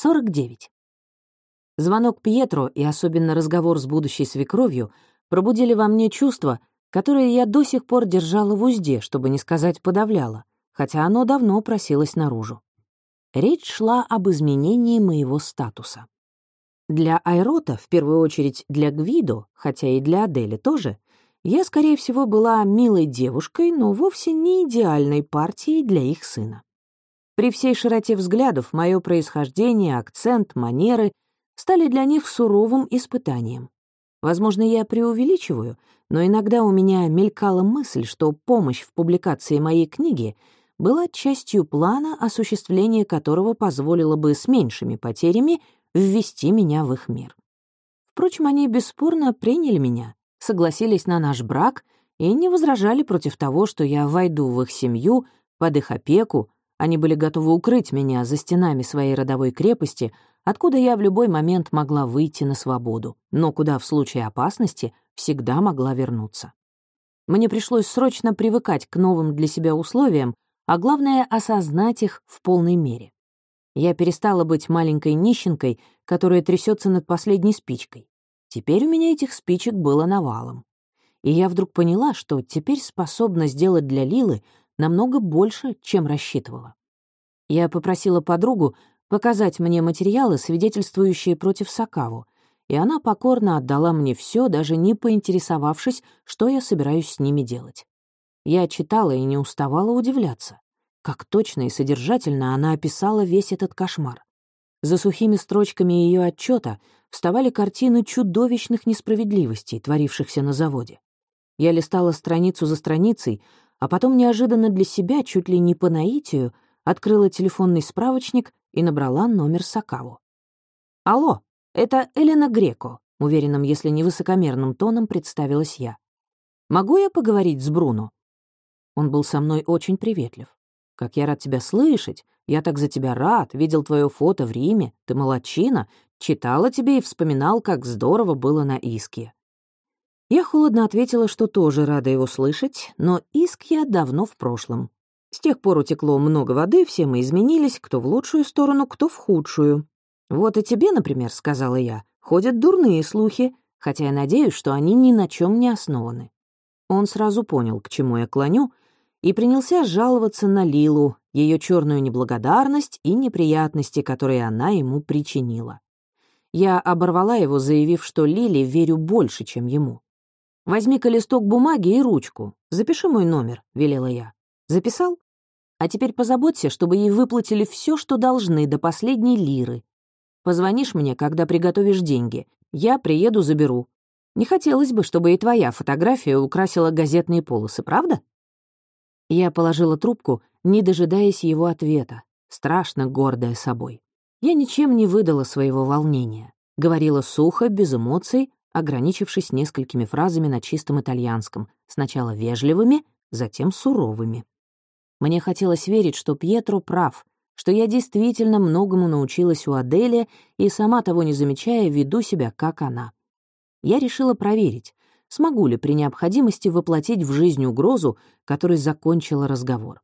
49. Звонок Пьетро и особенно разговор с будущей свекровью пробудили во мне чувство, которое я до сих пор держала в узде, чтобы не сказать подавляла, хотя оно давно просилось наружу. Речь шла об изменении моего статуса. Для Айрота, в первую очередь для Гвидо, хотя и для Адели тоже, я, скорее всего, была милой девушкой, но вовсе не идеальной партией для их сына. При всей широте взглядов мое происхождение, акцент, манеры стали для них суровым испытанием. Возможно, я преувеличиваю, но иногда у меня мелькала мысль, что помощь в публикации моей книги была частью плана, осуществление которого позволило бы с меньшими потерями ввести меня в их мир. Впрочем, они бесспорно приняли меня, согласились на наш брак и не возражали против того, что я войду в их семью, под их опеку, они были готовы укрыть меня за стенами своей родовой крепости, откуда я в любой момент могла выйти на свободу, но куда в случае опасности всегда могла вернуться. Мне пришлось срочно привыкать к новым для себя условиям, а главное — осознать их в полной мере. Я перестала быть маленькой нищенкой, которая трясется над последней спичкой. Теперь у меня этих спичек было навалом. И я вдруг поняла, что теперь способна сделать для Лилы намного больше, чем рассчитывала. Я попросила подругу показать мне материалы, свидетельствующие против Сакаву, и она покорно отдала мне все, даже не поинтересовавшись, что я собираюсь с ними делать. Я читала и не уставала удивляться, как точно и содержательно она описала весь этот кошмар. За сухими строчками ее отчета вставали картины чудовищных несправедливостей, творившихся на заводе. Я листала страницу за страницей, а потом неожиданно для себя, чуть ли не по наитию, открыла телефонный справочник и набрала номер Сакаву. «Алло, это Элена Греко», — уверенным, если не высокомерным тоном представилась я. «Могу я поговорить с Бруно?» Он был со мной очень приветлив. «Как я рад тебя слышать! Я так за тебя рад, видел твое фото в Риме, ты молодчина, читала тебе и вспоминал, как здорово было на Иске. Я холодно ответила, что тоже рада его слышать, но иск я давно в прошлом. С тех пор утекло много воды, все мы изменились, кто в лучшую сторону, кто в худшую. «Вот и тебе, например, — сказала я, — ходят дурные слухи, хотя я надеюсь, что они ни на чем не основаны». Он сразу понял, к чему я клоню, и принялся жаловаться на Лилу, ее черную неблагодарность и неприятности, которые она ему причинила. Я оборвала его, заявив, что Лиле верю больше, чем ему. «Возьми-ка листок бумаги и ручку. Запиши мой номер», — велела я. «Записал? А теперь позаботься, чтобы ей выплатили все, что должны, до последней лиры. Позвонишь мне, когда приготовишь деньги. Я приеду, заберу. Не хотелось бы, чтобы и твоя фотография украсила газетные полосы, правда?» Я положила трубку, не дожидаясь его ответа, страшно гордая собой. Я ничем не выдала своего волнения. Говорила сухо, без эмоций, ограничившись несколькими фразами на чистом итальянском, сначала вежливыми, затем суровыми. Мне хотелось верить, что Пьетро прав, что я действительно многому научилась у Адели и, сама того не замечая, веду себя как она. Я решила проверить, смогу ли при необходимости воплотить в жизнь угрозу, которой закончила разговор.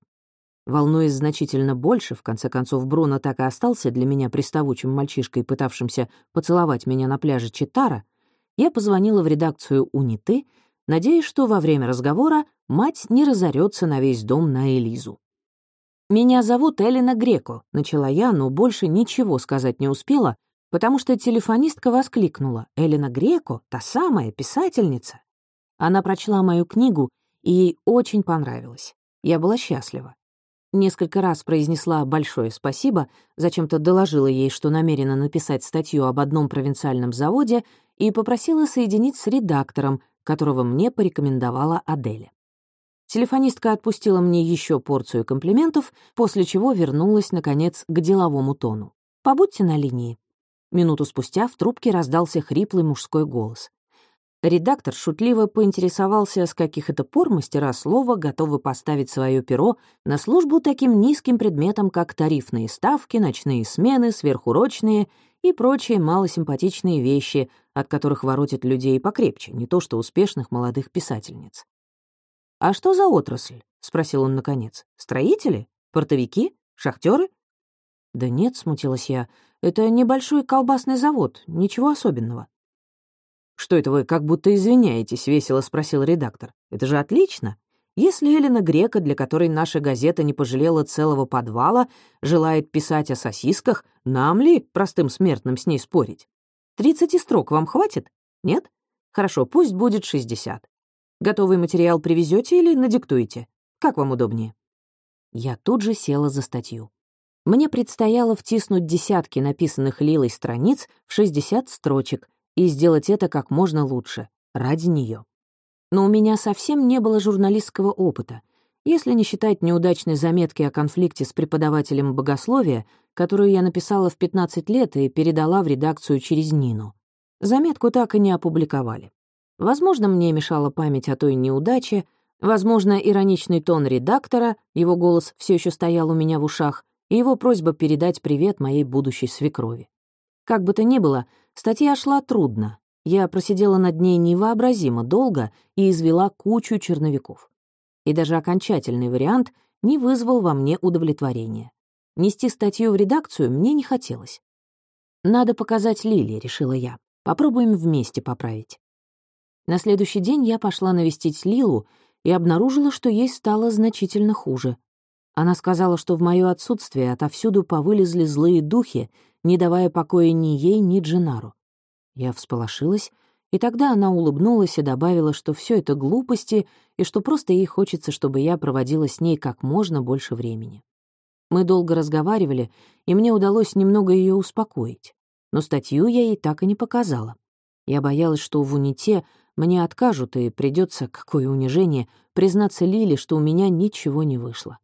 Волнуясь значительно больше, в конце концов, Бруно так и остался для меня приставучим мальчишкой, пытавшимся поцеловать меня на пляже Читара, я позвонила в редакцию «Униты», надеясь, что во время разговора мать не разорется на весь дом на Элизу. «Меня зовут Элина Греко», — начала я, но больше ничего сказать не успела, потому что телефонистка воскликнула. «Элина Греко? Та самая писательница?» Она прочла мою книгу, и ей очень понравилось. Я была счастлива. Несколько раз произнесла большое спасибо, зачем-то доложила ей, что намерена написать статью об одном провинциальном заводе и попросила соединить с редактором, которого мне порекомендовала Аделя. Телефонистка отпустила мне еще порцию комплиментов, после чего вернулась, наконец, к деловому тону. «Побудьте на линии». Минуту спустя в трубке раздался хриплый мужской голос. Редактор шутливо поинтересовался, с каких это пор мастера слова готовы поставить свое перо на службу таким низким предметам, как тарифные ставки, ночные смены, сверхурочные и прочие малосимпатичные вещи, от которых воротят людей покрепче, не то что успешных молодых писательниц. «А что за отрасль?» — спросил он наконец. «Строители? Портовики? Шахтеры?» «Да нет», — смутилась я, — Это небольшой колбасный завод, ничего особенного». «Что это вы как будто извиняетесь?» — весело спросил редактор. «Это же отлично. Если Элена Грека, для которой наша газета не пожалела целого подвала, желает писать о сосисках, нам ли, простым смертным, с ней спорить? Тридцати строк вам хватит? Нет? Хорошо, пусть будет шестьдесят. Готовый материал привезете или надиктуете? Как вам удобнее?» Я тут же села за статью. Мне предстояло втиснуть десятки написанных Лилой страниц в 60 строчек и сделать это как можно лучше, ради нее. Но у меня совсем не было журналистского опыта, если не считать неудачной заметки о конфликте с преподавателем богословия, которую я написала в 15 лет и передала в редакцию через Нину. Заметку так и не опубликовали. Возможно, мне мешала память о той неудаче, возможно, ироничный тон редактора, его голос все еще стоял у меня в ушах, и его просьба передать привет моей будущей свекрови. Как бы то ни было, статья шла трудно, я просидела над ней невообразимо долго и извела кучу черновиков. И даже окончательный вариант не вызвал во мне удовлетворения. Нести статью в редакцию мне не хотелось. «Надо показать Лиле», — решила я. «Попробуем вместе поправить». На следующий день я пошла навестить Лилу и обнаружила, что ей стало значительно хуже. Она сказала, что в моё отсутствие отовсюду повылезли злые духи, не давая покоя ни ей, ни Дженару. Я всполошилась, и тогда она улыбнулась и добавила, что все это глупости и что просто ей хочется, чтобы я проводила с ней как можно больше времени. Мы долго разговаривали, и мне удалось немного ее успокоить. Но статью я ей так и не показала. Я боялась, что в уните мне откажут, и придется, какое унижение, признаться Лиле, что у меня ничего не вышло.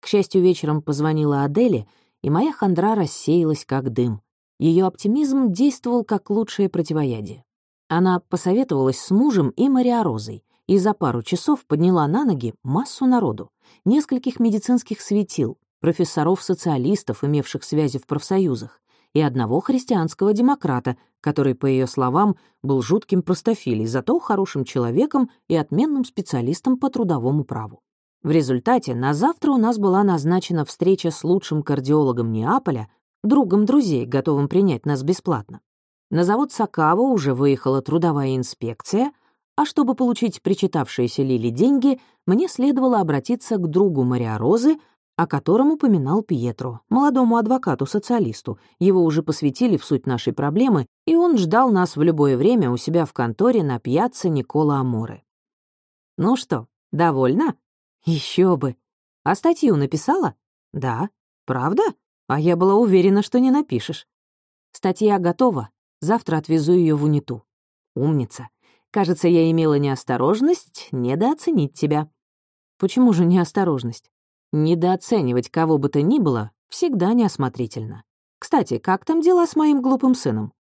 К счастью, вечером позвонила Аделе, и моя хандра рассеялась как дым. Ее оптимизм действовал как лучшее противоядие. Она посоветовалась с мужем и Мариорозой и за пару часов подняла на ноги массу народу, нескольких медицинских светил, профессоров-социалистов, имевших связи в профсоюзах, и одного христианского демократа, который, по ее словам, был жутким простофилей, зато хорошим человеком и отменным специалистом по трудовому праву. В результате на завтра у нас была назначена встреча с лучшим кардиологом Неаполя, другом друзей, готовым принять нас бесплатно. На завод Сакаво уже выехала трудовая инспекция, а чтобы получить причитавшиеся Лили деньги, мне следовало обратиться к другу Мариорозы, о котором упоминал Пьетро, молодому адвокату-социалисту. Его уже посвятили в суть нашей проблемы, и он ждал нас в любое время у себя в конторе на пьяце Никола Аморе. «Ну что, довольна?» Еще бы. А статью написала?» «Да». «Правда?» А я была уверена, что не напишешь. Статья готова. Завтра отвезу ее в Униту. Умница. Кажется, я имела неосторожность недооценить тебя. Почему же неосторожность? Недооценивать кого бы то ни было всегда неосмотрительно. Кстати, как там дела с моим глупым сыном?